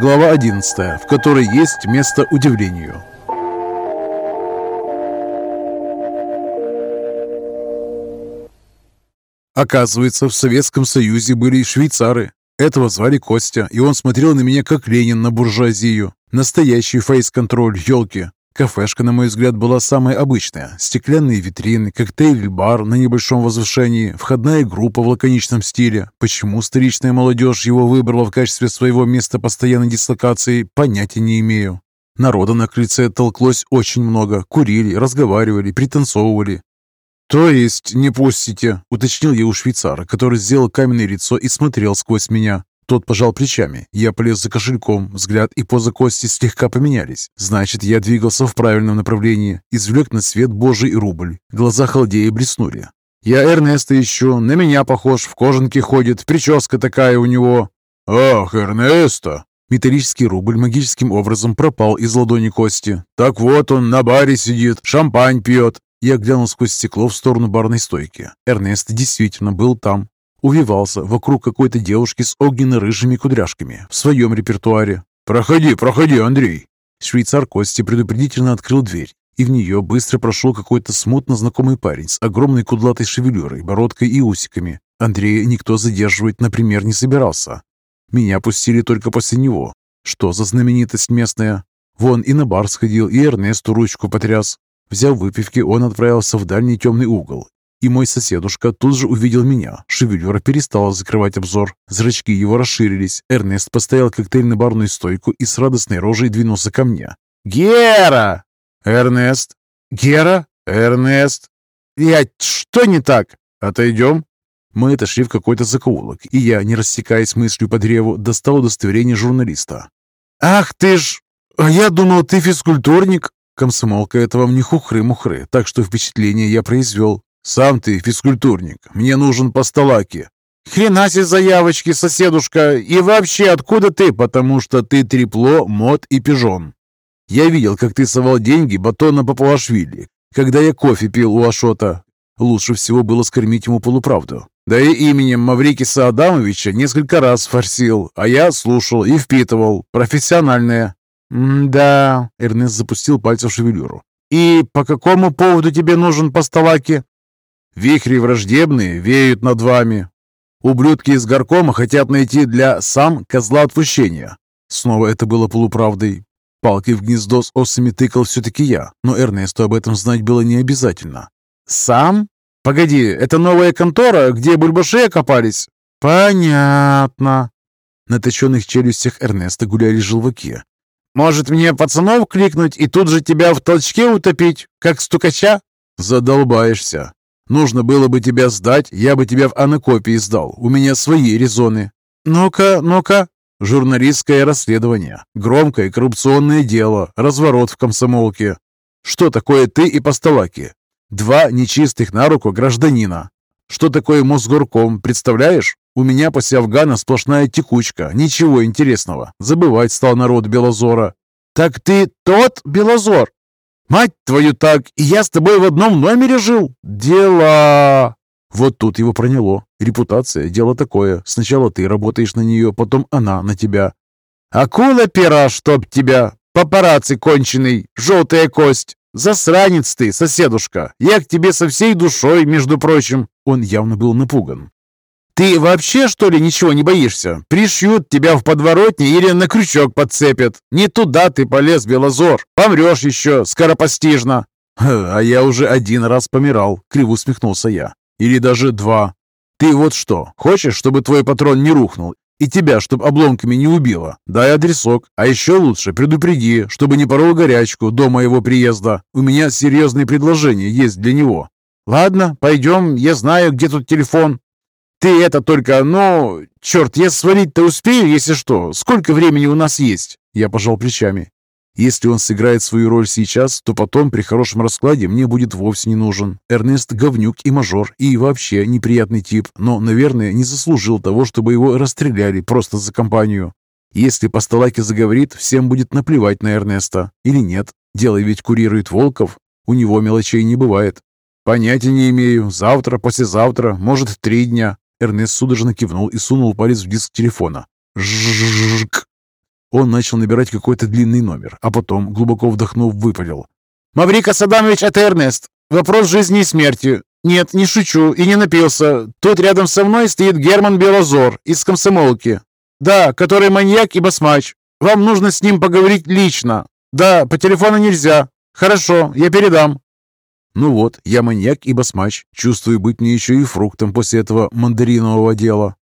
Глава 11, в которой есть место удивлению. Оказывается, в Советском Союзе были и швейцары. Этого звали Костя, и он смотрел на меня как Ленин на буржуазию. Настоящий фейс-контроль, елки. Кафешка, на мой взгляд, была самая обычная. Стеклянные витрины, коктейль-бар на небольшом возвышении, входная группа в лаконичном стиле. Почему столичная молодежь его выбрала в качестве своего места постоянной дислокации, понятия не имею. Народа на крыльце толклось очень много. Курили, разговаривали, пританцовывали. «То есть не пустите?» – уточнил я у швейцара, который сделал каменное лицо и смотрел сквозь меня. Тот пожал плечами. Я полез за кошельком. Взгляд и поза Кости слегка поменялись. Значит, я двигался в правильном направлении. Извлек на свет божий рубль. Глаза халдея блеснули. «Я Эрнеста ищу. На меня похож. В кожанке ходит. Прическа такая у него». «Ах, Эрнеста!» Металлический рубль магическим образом пропал из ладони Кости. «Так вот он на баре сидит, шампань пьет». Я глянул сквозь стекло в сторону барной стойки. Эрнест действительно был там увивался вокруг какой-то девушки с огненно-рыжими кудряшками в своем репертуаре. «Проходи, проходи, Андрей!» Швейцар Кости предупредительно открыл дверь, и в нее быстро прошел какой-то смутно знакомый парень с огромной кудлатой шевелюрой, бородкой и усиками. Андрея никто задерживать, например, не собирался. Меня пустили только после него. Что за знаменитость местная? Вон и на бар сходил, и Эрнесту ручку потряс. Взяв выпивки, он отправился в дальний темный угол и мой соседушка тут же увидел меня. Шевелюра перестала закрывать обзор. Зрачки его расширились. Эрнест поставил коктейль на барную стойку и с радостной рожей двинулся ко мне. «Гера!» «Эрнест!» «Гера?» «Эрнест!» «Я... Что не так?» «Отойдем?» Мы отошли в какой-то закоулок, и я, не рассекаясь мыслью по древу, достал удостоверение журналиста. «Ах ты ж! А я думал, ты физкультурник!» Комсомолка это вам не хухры-мухры, так что впечатление я произвел. «Сам ты физкультурник. Мне нужен постолаки». «Хрена себе заявочки, соседушка! И вообще, откуда ты? Потому что ты трепло, мод и пижон. Я видел, как ты совал деньги батона Папуашвили, когда я кофе пил у Ашота. Лучше всего было скормить ему полуправду. Да и именем Маврикиса Адамовича несколько раз форсил, а я слушал и впитывал. Профессиональное. «Да...» — Эрнест запустил пальцем в шевелюру. «И по какому поводу тебе нужен постолаки?» Вихри враждебные веют над вами. Ублюдки из горкома хотят найти для сам козла отпущения. Снова это было полуправдой. Палки в гнездо с осами тыкал все-таки я, но Эрнесту об этом знать было не обязательно. «Сам? Погоди, это новая контора, где бульбаши окопались?» «Понятно». На точенных челюстях Эрнеста гуляли желваки. «Может, мне пацанов кликнуть и тут же тебя в толчке утопить, как стукача?» «Задолбаешься. Нужно было бы тебя сдать, я бы тебя в анакопии сдал. У меня свои резоны. Ну-ка, ну-ка. Журналистское расследование. Громкое коррупционное дело. Разворот в комсомолке. Что такое ты и Постолаки? Два нечистых на руку гражданина. Что такое Мосгорком, представляешь? У меня после Афгана сплошная текучка. Ничего интересного. Забывать стал народ Белозора. Так ты тот Белозор? «Мать твою так! И я с тобой в одном номере жил! Дела!» Вот тут его проняло. Репутация – дело такое. Сначала ты работаешь на нее, потом она на тебя. «Акула пера, чтоб тебя! Папарацци конченый! Желтая кость! Засранец ты, соседушка! Я к тебе со всей душой, между прочим!» Он явно был напуган. «Ты вообще, что ли, ничего не боишься? Пришьют тебя в подворотне или на крючок подцепят. Не туда ты полез, Белозор. Помрешь еще, скоропостижно». «А я уже один раз помирал», — криво усмехнулся я. «Или даже два. Ты вот что, хочешь, чтобы твой патрон не рухнул и тебя, чтобы обломками не убило? Дай адресок, а еще лучше предупреди, чтобы не порол горячку до моего приезда. У меня серьезные предложения есть для него». «Ладно, пойдем, я знаю, где тут телефон. Ты это только, ну, черт, я свалить-то успею, если что. Сколько времени у нас есть?» Я пожал плечами. Если он сыграет свою роль сейчас, то потом при хорошем раскладе мне будет вовсе не нужен. Эрнест говнюк и мажор, и вообще неприятный тип, но, наверное, не заслужил того, чтобы его расстреляли просто за компанию. Если Постолаки заговорит, всем будет наплевать на Эрнеста. Или нет. Дело ведь курирует Волков. У него мелочей не бывает. Понятия не имею. Завтра, послезавтра, может, три дня. Эрнест судорожно кивнул и сунул палец в диск телефона. Жжжжжк. Он начал набирать какой-то длинный номер, а потом, глубоко вдохнув, выпалил. «Маврика Садамович, это Эрнест. Вопрос жизни и смерти. Нет, не шучу и не напился. Тут рядом со мной стоит Герман Белозор из. Да, который маньяк и басмач. Вам нужно с ним поговорить лично. Да, по телефону нельзя. Хорошо, я передам». Ну вот, я маньяк и басмач. Чувствую быть мне еще и фруктом после этого мандаринового дела.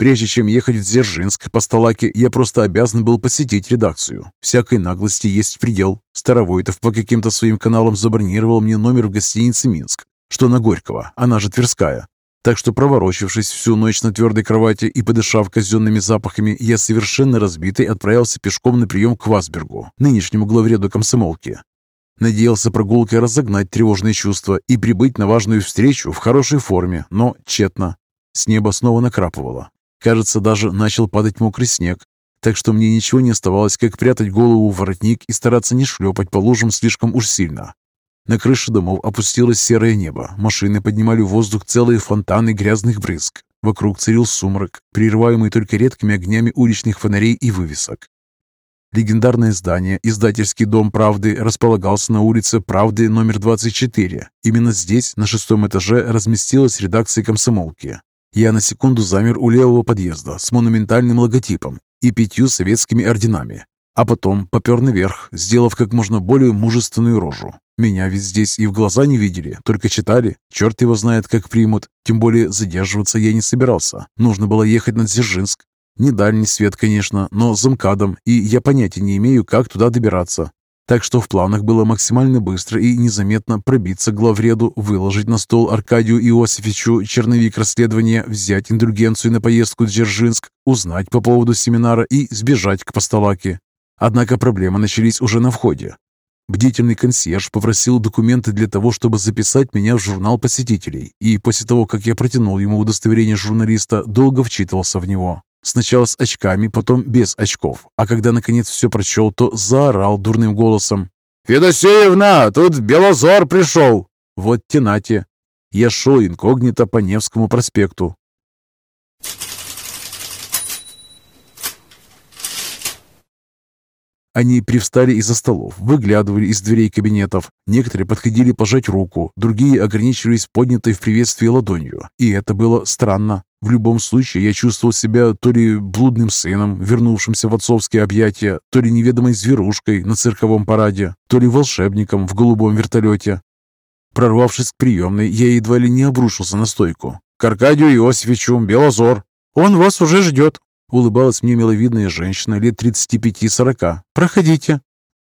Прежде чем ехать в Дзержинск по Сталаке, я просто обязан был посетить редакцию. Всякой наглости есть предел. Старовойтов по каким-то своим каналам забронировал мне номер в гостинице «Минск», что на Горького, она же Тверская. Так что, проворочившись всю ночь на твердой кровати и подышав казенными запахами, я совершенно разбитый отправился пешком на прием к Васбергу, нынешнему главреду комсомолки. Надеялся прогулкой разогнать тревожные чувства и прибыть на важную встречу в хорошей форме, но тщетно. С неба снова накрапывало. Кажется, даже начал падать мокрый снег, так что мне ничего не оставалось, как прятать голову в воротник и стараться не шлепать по лужам слишком уж сильно. На крыше домов опустилось серое небо, машины поднимали в воздух целые фонтаны грязных брызг. Вокруг царил сумрак, прерываемый только редкими огнями уличных фонарей и вывесок. Легендарное здание, издательский дом «Правды», располагался на улице «Правды» номер 24. Именно здесь, на шестом этаже, разместилась редакция комсомолки. Я на секунду замер у левого подъезда с монументальным логотипом и пятью советскими орденами, а потом попер наверх, сделав как можно более мужественную рожу. Меня ведь здесь и в глаза не видели, только читали. Черт его знает, как примут. Тем более задерживаться я не собирался. Нужно было ехать на Дзержинск. Не дальний свет, конечно, но с замкадом, и я понятия не имею, как туда добираться. Так что в планах было максимально быстро и незаметно пробиться к главреду, выложить на стол Аркадию Иосифовичу черновик расследования, взять индульгенцию на поездку в Дзержинск, узнать по поводу семинара и сбежать к Постолаке. Однако проблемы начались уже на входе. Бдительный консьерж попросил документы для того, чтобы записать меня в журнал посетителей, и после того, как я протянул ему удостоверение журналиста, долго вчитывался в него. Сначала с очками, потом без очков. А когда наконец все прочел, то заорал дурным голосом. «Федосеевна, тут Белозор пришел!» Вот тенате. Я шел инкогнито по Невскому проспекту. Они привстали из-за столов, выглядывали из дверей кабинетов. Некоторые подходили пожать руку, другие ограничивались поднятой в приветствии ладонью. И это было странно. В любом случае, я чувствовал себя то ли блудным сыном, вернувшимся в отцовские объятия, то ли неведомой зверушкой на цирковом параде, то ли волшебником в голубом вертолете. Прорвавшись к приемной, я едва ли не обрушился на стойку. «К Аркадию Иосифовичу, Белозор! Он вас уже ждет!» Улыбалась мне миловидная женщина лет 35-40. «Проходите!»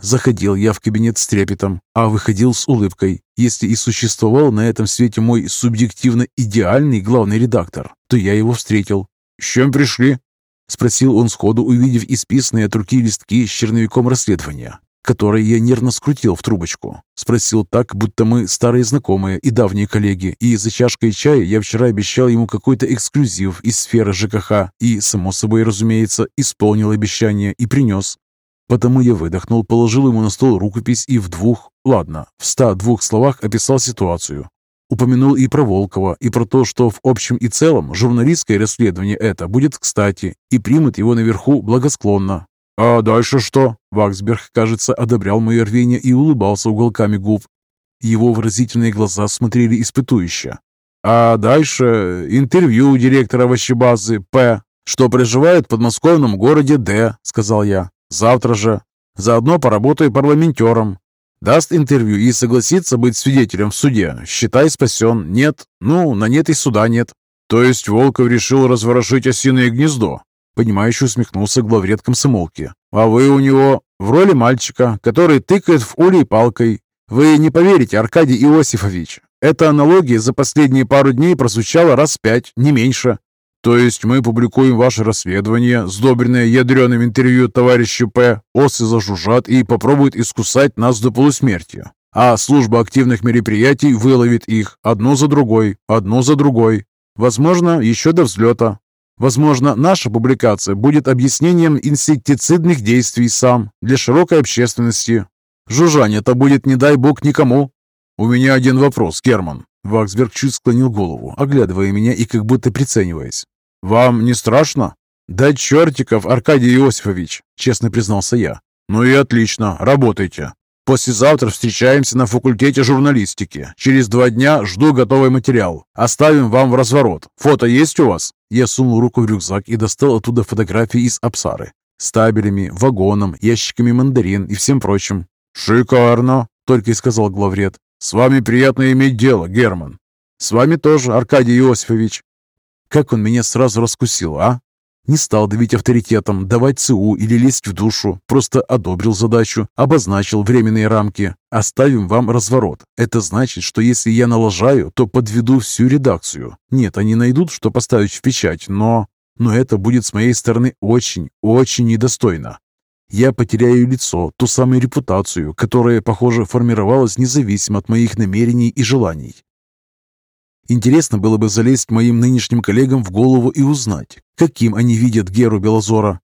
Заходил я в кабинет с трепетом, а выходил с улыбкой. Если и существовал на этом свете мой субъективно идеальный главный редактор, то я его встретил. «С чем пришли?» Спросил он сходу, увидев исписанные от руки листки с черновиком расследования, которые я нервно скрутил в трубочку. Спросил так, будто мы старые знакомые и давние коллеги, и за чашкой чая я вчера обещал ему какой-то эксклюзив из сферы ЖКХ, и, само собой разумеется, исполнил обещание и принес. Потому я выдохнул, положил ему на стол рукопись и в двух, ладно, в ста двух словах описал ситуацию. Упомянул и про Волкова, и про то, что в общем и целом журналистское расследование это будет кстати, и примут его наверху благосклонно. «А дальше что?» Ваксберг, кажется, одобрял мое рвение и улыбался уголками губ. Его выразительные глаза смотрели испытующе. «А дальше интервью директора овощебазы П, что проживает в подмосковном городе Д», — сказал я. Завтра же. Заодно поработаю парламентером. Даст интервью и согласится быть свидетелем в суде. Считай, спасен. Нет. Ну, на нет и суда нет. То есть Волков решил разворошить осиное гнездо? Понимающе усмехнулся главред комсомолки. А вы у него в роли мальчика, который тыкает в улей палкой. Вы не поверите, Аркадий Иосифович. Эта аналогия за последние пару дней прозвучала раз пять, не меньше. То есть мы публикуем ваше расследование, сдобренное ядреным интервью товарищу П. Осы зажужжат и попробуют искусать нас до полусмерти. А служба активных мероприятий выловит их одно за другой, одно за другой. Возможно, еще до взлета. Возможно, наша публикация будет объяснением инсектицидных действий сам для широкой общественности. Жужжание-то будет, не дай бог, никому. «У меня один вопрос, Герман». Ваксберг чуть склонил голову, оглядывая меня и как будто прицениваясь. «Вам не страшно?» «Да чертиков, Аркадий Иосифович!» – честно признался я. «Ну и отлично, работайте. Послезавтра встречаемся на факультете журналистики. Через два дня жду готовый материал. Оставим вам в разворот. Фото есть у вас?» Я сунул руку в рюкзак и достал оттуда фотографии из Апсары. С табелями, вагоном, ящиками мандарин и всем прочим. «Шикарно!» – только и сказал главред. «С вами приятно иметь дело, Герман». «С вами тоже, Аркадий Иосифович». Как он меня сразу раскусил, а? Не стал давить авторитетом, давать ЦУ или лезть в душу. Просто одобрил задачу, обозначил временные рамки. Оставим вам разворот. Это значит, что если я налажаю, то подведу всю редакцию. Нет, они найдут, что поставить в печать, но... Но это будет с моей стороны очень, очень недостойно. Я потеряю лицо, ту самую репутацию, которая, похоже, формировалась независимо от моих намерений и желаний. Интересно было бы залезть моим нынешним коллегам в голову и узнать, каким они видят Геру Белозора.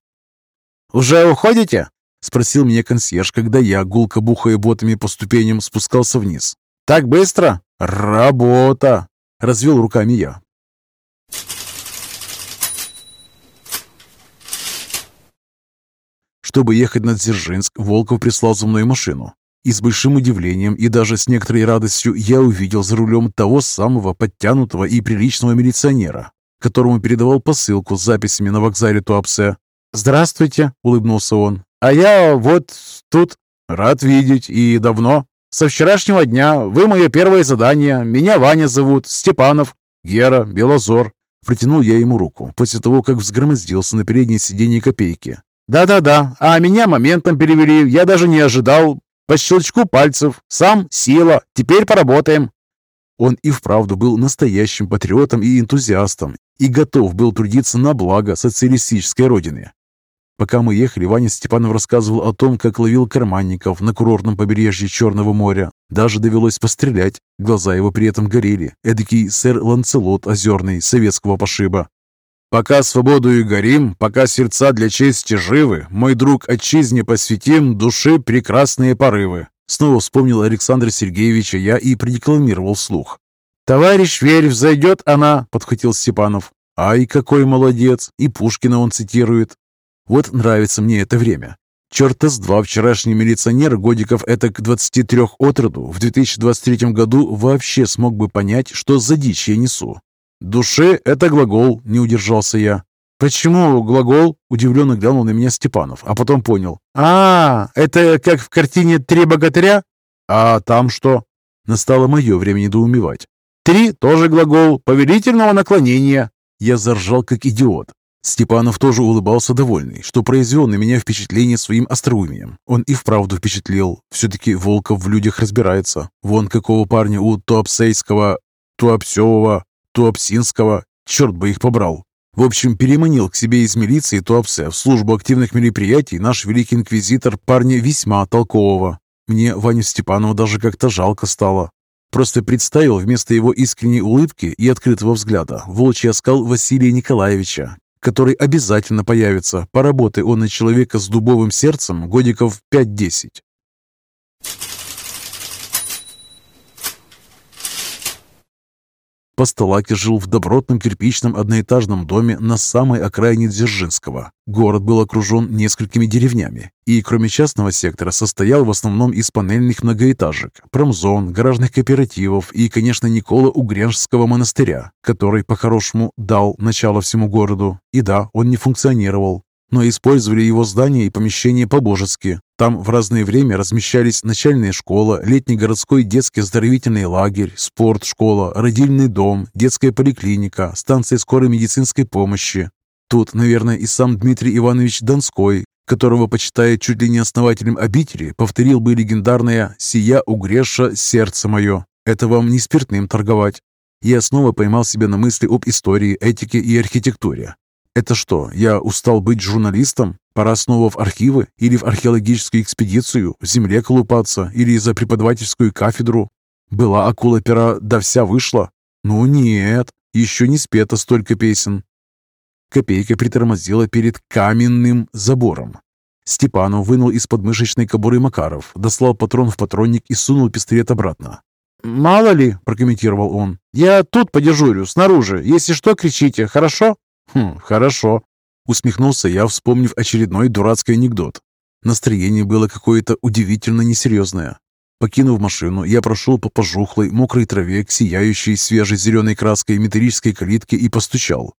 «Уже уходите?» — спросил меня консьерж, когда я, гулко бухая ботами по ступеням, спускался вниз. «Так быстро? Работа!» — развел руками я. Чтобы ехать на Дзержинск, Волков прислал за мной машину. И с большим удивлением и даже с некоторой радостью я увидел за рулем того самого подтянутого и приличного милиционера, которому передавал посылку с записями на вокзале Туапсе. «Здравствуйте», — улыбнулся он. «А я вот тут рад видеть и давно. Со вчерашнего дня вы мое первое задание. Меня Ваня зовут, Степанов, Гера, Белозор». Протянул я ему руку, после того, как взгромоздился на переднее сиденье копейки. «Да-да-да, а меня моментом перевели, я даже не ожидал. По щелчку пальцев. Сам, сила. Теперь поработаем». Он и вправду был настоящим патриотом и энтузиастом и готов был трудиться на благо социалистической родины. Пока мы ехали, Ваня Степанов рассказывал о том, как ловил карманников на курортном побережье Черного моря. Даже довелось пострелять. Глаза его при этом горели. Эдакий сэр Ланцелот озерный, советского пошиба. Пока свободу и горим, пока сердца для чести живы, мой друг отчизне посвятим души прекрасные порывы. Снова вспомнил Александра Сергеевича я и продекламировал вслух. «Товарищ Верь, взойдет она!» — подхватил Степанов. «Ай, какой молодец!» И Пушкина он цитирует. Вот нравится мне это время. Черта с два вчерашний милиционер годиков это к 23 отроду в 2023 году вообще смог бы понять, что за дичь я несу. «Душе — это глагол», — не удержался я. «Почему глагол?» — удивленно глянул на меня Степанов, а потом понял. «А, это как в картине «Три богатыря»?» «А там что?» Настало мое время недоумевать. «Три» — тоже глагол повелительного наклонения. Я заржал, как идиот. Степанов тоже улыбался довольный, что произвел на меня впечатление своим остроумием. Он и вправду впечатлил. Все-таки Волков в людях разбирается. Вон какого парня у Туапсейского, Туапсевого Туапсинского, черт бы их побрал. В общем, переманил к себе из милиции Туапсе в службу активных мероприятий наш великий инквизитор парня весьма толкового. Мне Ваню Степанова даже как-то жалко стало. Просто представил вместо его искренней улыбки и открытого взгляда волчий оскал Василия Николаевича, который обязательно появится, поработай он на человека с дубовым сердцем годиков 5-10. Постолаки жил в добротном кирпичном одноэтажном доме на самой окраине Дзержинского. Город был окружен несколькими деревнями и, кроме частного сектора, состоял в основном из панельных многоэтажек, промзон, гаражных кооперативов и, конечно, Никола Угренжского монастыря, который, по-хорошему, дал начало всему городу. И да, он не функционировал, но использовали его здания и помещения по-божески. Там в разное время размещались начальная школа, летний городской детский оздоровительный лагерь, спортшкола, родильный дом, детская поликлиника, станция скорой медицинской помощи. Тут, наверное, и сам Дмитрий Иванович Донской, которого почитает чуть ли не основателем обители, повторил бы легендарное «Сия угреша сердце мое». Это вам не спиртным торговать. Я снова поймал себя на мысли об истории, этике и архитектуре. Это что, я устал быть журналистом? Пора снова в архивы или в археологическую экспедицию, в земле колупаться или за преподавательскую кафедру? Была акула пера, да вся вышла? Ну нет, еще не спето столько песен. Копейка притормозила перед каменным забором. Степанов вынул из подмышечной кобуры Макаров, дослал патрон в патронник и сунул пистолет обратно. мало ли», – прокомментировал он. «Я тут подежурю, снаружи. Если что, кричите, хорошо?» «Хм, хорошо», – усмехнулся я, вспомнив очередной дурацкий анекдот. Настроение было какое-то удивительно несерьезное. Покинув машину, я прошел по пожухлой, мокрой траве к сияющей свежей зеленой краской металлической калитке и постучал.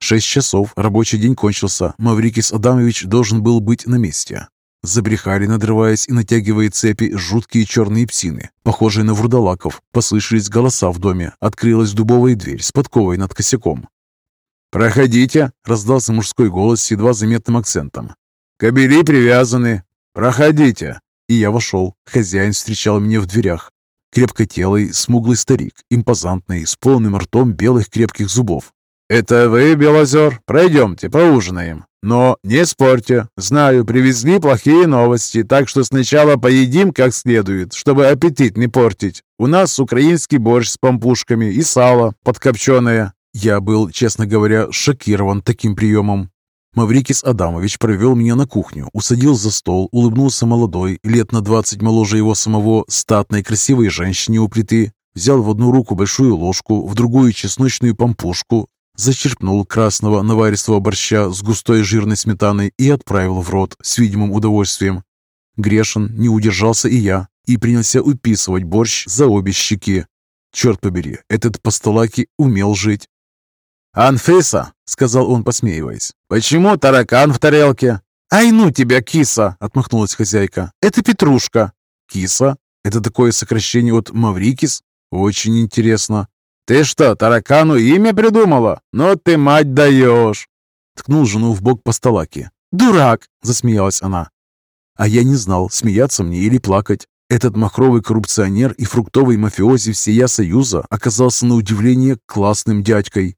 Шесть часов, рабочий день кончился, Маврикис Адамович должен был быть на месте. Забрехали, надрываясь и натягивая цепи, жуткие черные псины, похожие на вурдалаков. Послышались голоса в доме, открылась дубовая дверь с подковой над косяком. «Проходите!» — раздался мужской голос с едва заметным акцентом. «Кобели привязаны! Проходите!» И я вошел. Хозяин встречал меня в дверях. Крепкотелый, смуглый старик, импозантный, с полным ртом белых крепких зубов. «Это вы, Белозер? Пройдемте, поужинаем. Но не спорьте. Знаю, привезли плохие новости, так что сначала поедим как следует, чтобы аппетит не портить. У нас украинский борщ с помпушками и сало подкопченое». Я был, честно говоря, шокирован таким приемом. Маврикис Адамович провел меня на кухню, усадил за стол, улыбнулся молодой, лет на двадцать моложе его самого, статной красивой женщине у плиты, взял в одну руку большую ложку, в другую чесночную помпушку, зачерпнул красного наваристого борща с густой жирной сметаной и отправил в рот с видимым удовольствием. Грешен, не удержался и я, и принялся уписывать борщ за обе щеки. Черт побери, этот постолаки умел жить. «Анфиса!» — сказал он, посмеиваясь. «Почему таракан в тарелке?» «Ай, ну тебя, киса!» — отмахнулась хозяйка. «Это Петрушка». «Киса? Это такое сокращение от Маврикис? Очень интересно. Ты что, таракану имя придумала? Ну ты, мать, даешь!» Ткнул жену в бок по столаке. «Дурак!» — засмеялась она. А я не знал, смеяться мне или плакать. Этот махровый коррупционер и фруктовый мафиози всея Союза оказался на удивление классным дядькой.